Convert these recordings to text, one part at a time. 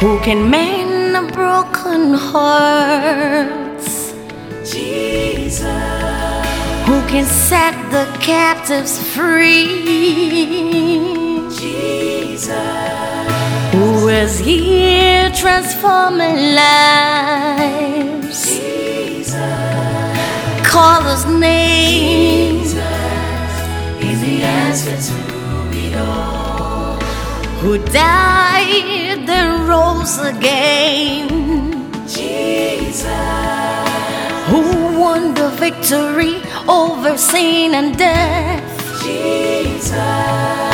who can mend the broken hearts. Jesus, who can set the captives free. Jesus, who is here transforming lives. Jesus, call his name. Jesus, he's the answer to it all. Who died and rose again. Jesus, who won the victory over sin and death. Jesus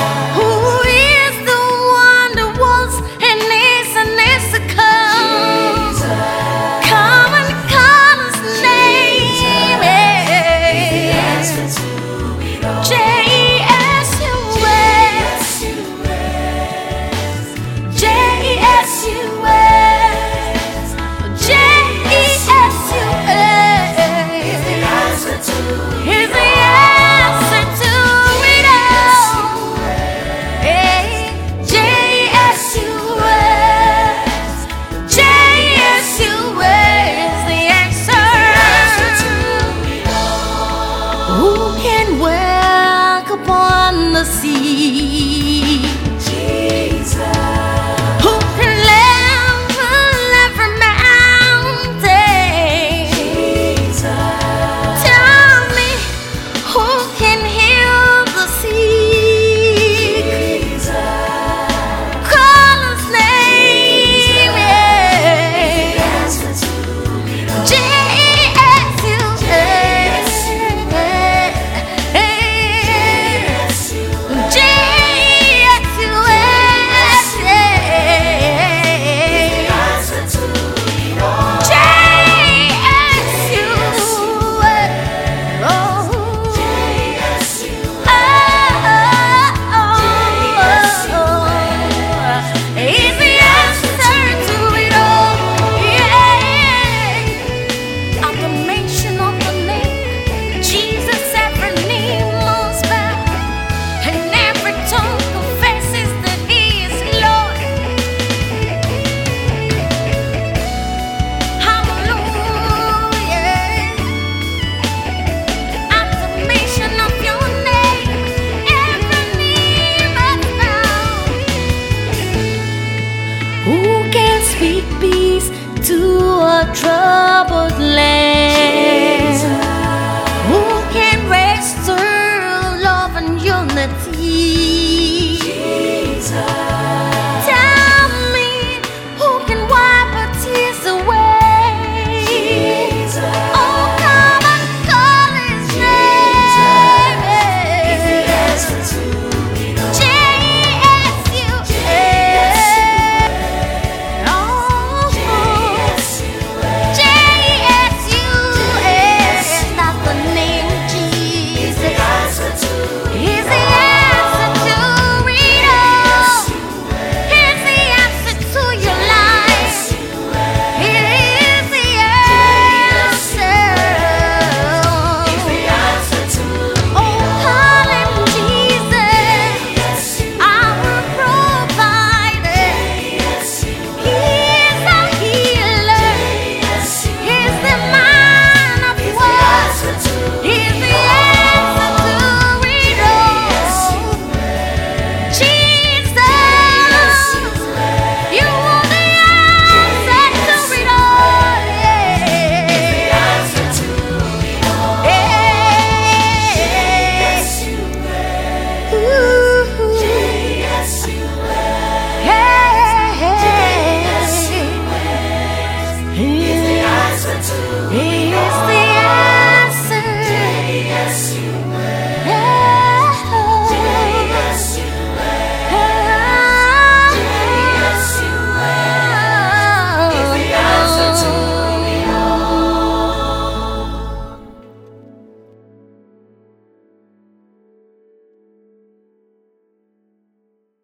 speak peace to a troubled land. Jesus. Who can restore love and unity? Jesus.